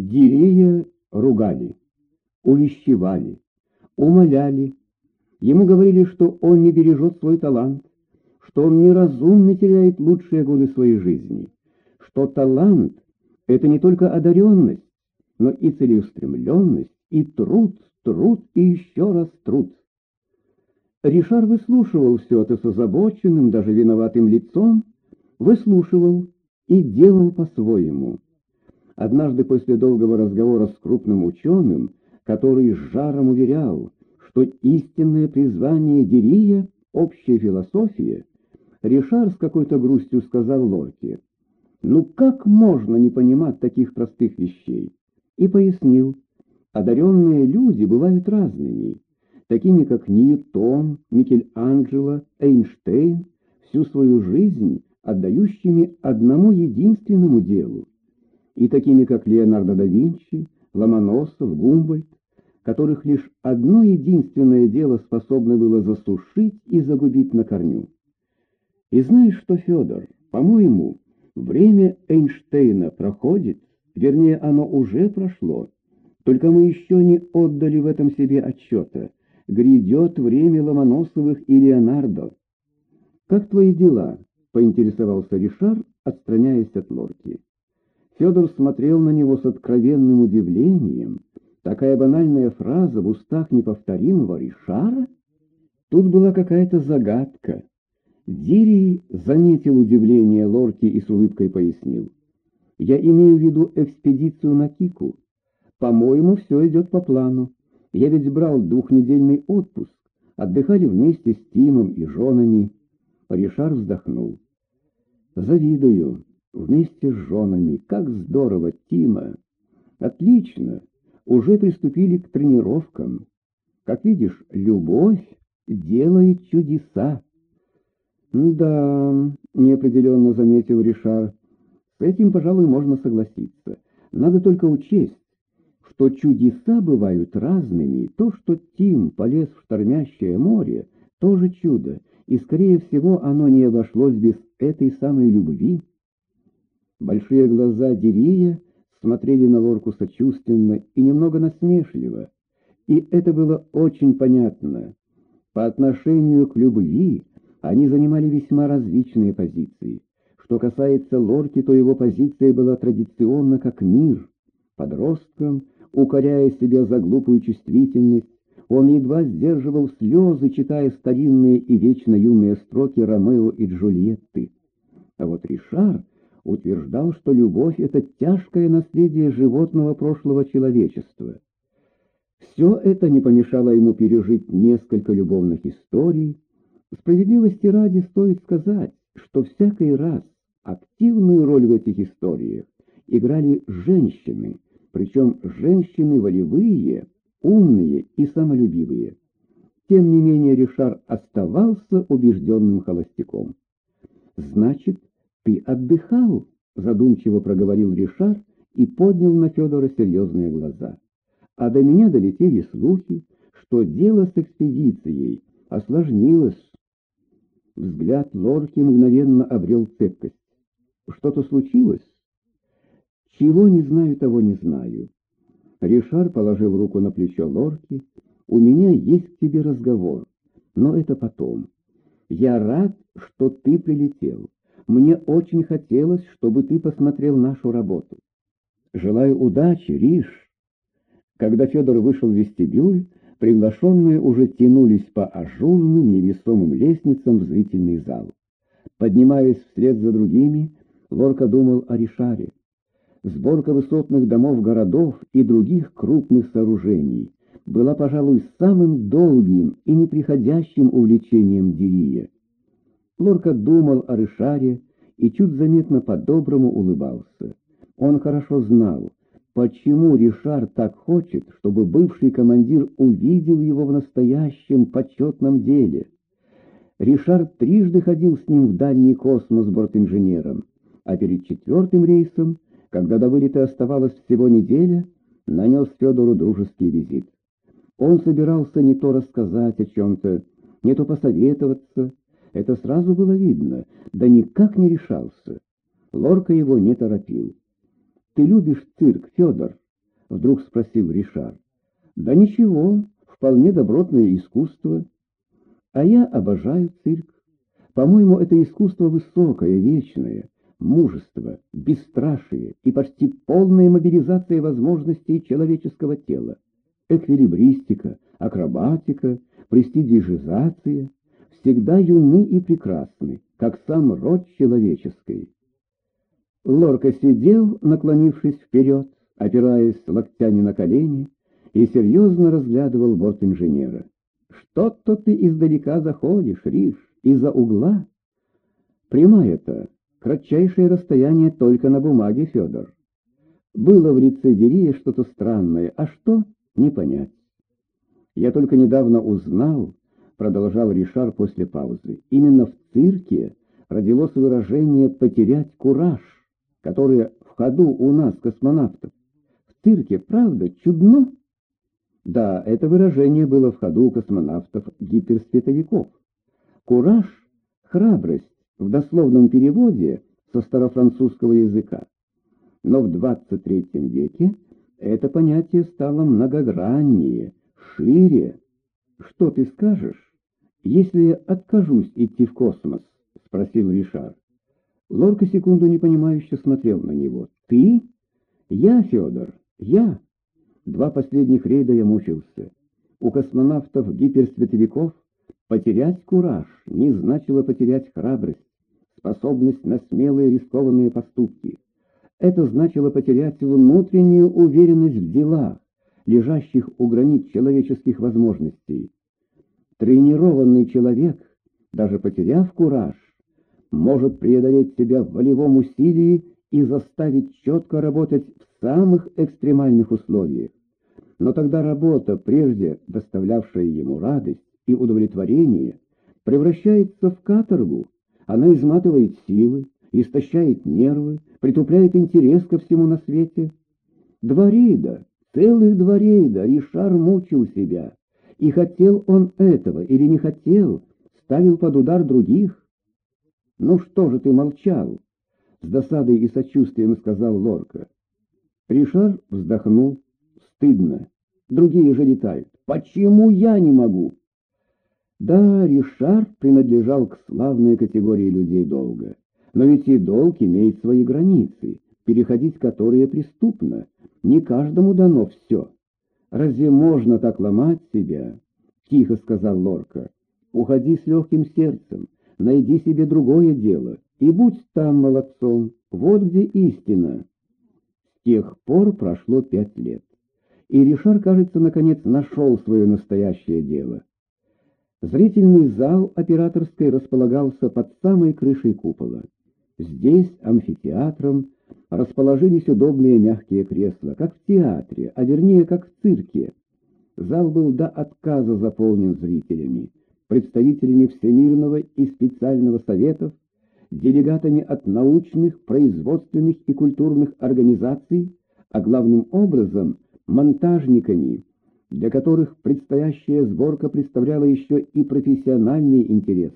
Дирея ругали, увещевали, умоляли. Ему говорили, что он не бережет свой талант, что он неразумно теряет лучшие годы своей жизни, что талант — это не только одаренность, но и целеустремленность, и труд, труд и еще раз труд. Ришар выслушивал все это с озабоченным, даже виноватым лицом, выслушивал и делал по-своему. Однажды после долгого разговора с крупным ученым, который с жаром уверял, что истинное призвание Дерия — общая философия, Ришар с какой-то грустью сказал Лорке, «Ну как можно не понимать таких простых вещей?» И пояснил, одаренные люди бывают разными, такими как Ньютон, Микеланджело, Эйнштейн, всю свою жизнь отдающими одному единственному делу, и такими как Леонардо да Винчи, Ломоносов, Гумбольд, которых лишь одно единственное дело способно было засушить и загубить на корню. И знаешь что, Федор, по-моему, время Эйнштейна проходит, вернее, оно уже прошло, только мы еще не отдали в этом себе отчета. Грядет время Ломоносовых и Леонардо. Как твои дела? — поинтересовался Ришар, отстраняясь от лорки. Федор смотрел на него с откровенным удивлением. Такая банальная фраза в устах неповторимого Ришара? Тут была какая-то загадка. Дирий заметил удивление Лорки и с улыбкой пояснил. «Я имею в виду экспедицию на Кику. По-моему, все идет по плану. Я ведь брал двухнедельный отпуск, отдыхали вместе с Тимом и женами». Ришар вздохнул. «Завидую. Вместе с женами. Как здорово, Тима! Отлично. Уже приступили к тренировкам. Как видишь, любовь делает чудеса. «Да», — неопределенно заметил Ришар, — «с этим, пожалуй, можно согласиться. Надо только учесть, что чудеса бывают разными. То, что Тим полез в штормящее море, тоже чудо, и, скорее всего, оно не обошлось без этой самой любви. Большие глаза Дерия смотрели на Лорку сочувственно и немного насмешливо, и это было очень понятно. По отношению к любви они занимали весьма различные позиции. Что касается Лорки, то его позиция была традиционно как мир. Подростком, укоряя себя за глупую чувствительность, он едва сдерживал слезы, читая старинные и вечно юные строки Ромео и Джульетты. А вот Ришар утверждал, что любовь — это тяжкое наследие животного прошлого человечества. Все это не помешало ему пережить несколько любовных историй, Справедливости ради стоит сказать, что всякий раз активную роль в этих историях играли женщины, причем женщины волевые, умные и самолюбивые. Тем не менее Ришар оставался убежденным холостяком. «Значит, ты отдыхал?» — задумчиво проговорил Ришар и поднял на Федора серьезные глаза. «А до меня долетели слухи, что дело с экспедицией осложнилось Взгляд Лорки мгновенно обрел цепкость. Что-то случилось? Чего не знаю, того не знаю. Ришар положил руку на плечо Лорки. У меня есть к тебе разговор, но это потом. Я рад, что ты прилетел. Мне очень хотелось, чтобы ты посмотрел нашу работу. Желаю удачи, Риш. Когда Федор вышел в вестибюль, Приглашенные уже тянулись по ажурным невесомым лестницам в зрительный зал. Поднимаясь вслед за другими, Лорка думал о Ришаре. Сборка высотных домов городов и других крупных сооружений была, пожалуй, самым долгим и неприходящим увлечением Дирия. Лорка думал о Ришаре и чуть заметно по-доброму улыбался. Он хорошо знал, Почему Ришар так хочет, чтобы бывший командир увидел его в настоящем почетном деле? Ришар трижды ходил с ним в дальний космос бортинженером, а перед четвертым рейсом, когда до вылета оставалось всего неделя, нанес Федору дружеский визит. Он собирался не то рассказать о чем-то, не то посоветоваться. Это сразу было видно, да никак не решался. Лорка его не торопил. «Ты любишь цирк, Федор?» — вдруг спросил Ришар. «Да ничего, вполне добротное искусство. А я обожаю цирк. По-моему, это искусство высокое, вечное, мужество, бесстрашие и почти полная мобилизация возможностей человеческого тела, эквилибристика, акробатика, престидижизация, всегда юны и прекрасны, как сам род человеческий. Лорка сидел, наклонившись вперед, опираясь локтями на колени, и серьезно разглядывал борт инженера. «Что-то ты издалека заходишь, Риш, из-за угла?» «Прямая-то, кратчайшее расстояние только на бумаге, Федор. Было в Дерия что-то странное, а что — не понять. Я только недавно узнал, — продолжал Ришар после паузы, — именно в цирке родилось выражение «потерять кураж», которое в ходу у нас, космонавтов. В цирке, правда, чудно? Да, это выражение было в ходу у космонавтов гиперсветовиков. Кураж — храбрость в дословном переводе со старофранцузского языка. Но в 23 веке это понятие стало многограннее, шире. Что ты скажешь, если откажусь идти в космос? — спросил Ришар. Лорка секунду непонимающе смотрел на него. «Ты?» «Я, Федор, я!» Два последних рейда я мучился. У космонавтов-гиперсветовиков потерять кураж не значило потерять храбрость, способность на смелые рискованные поступки. Это значило потерять внутреннюю уверенность в делах, лежащих у границ человеческих возможностей. Тренированный человек, даже потеряв кураж, может преодолеть себя в волевом усилии и заставить четко работать в самых экстремальных условиях. Но тогда работа, прежде доставлявшая ему радость и удовлетворение, превращается в каторгу. Она изматывает силы, истощает нервы, притупляет интерес ко всему на свете. Два рейда, целых два рейда, Ришар мучил себя. И хотел он этого или не хотел, ставил под удар других. «Ну что же ты молчал?» — с досадой и сочувствием сказал Лорка. Ришар вздохнул. «Стыдно. Другие же летают. Почему я не могу?» Да, Ришар принадлежал к славной категории людей долга. Но ведь и долг имеет свои границы, переходить которые преступно. Не каждому дано все. Разве можно так ломать себя? Тихо сказал Лорка. Уходи с легким сердцем найди себе другое дело и будь там молодцом, вот где истина. С тех пор прошло пять лет, и Ришар, кажется, наконец нашел свое настоящее дело. Зрительный зал операторской располагался под самой крышей купола. Здесь, амфитеатром, расположились удобные мягкие кресла, как в театре, а вернее, как в цирке. Зал был до отказа заполнен зрителями представителями Всемирного и специального советов, делегатами от научных, производственных и культурных организаций, а главным образом монтажниками, для которых предстоящая сборка представляла еще и профессиональный интерес.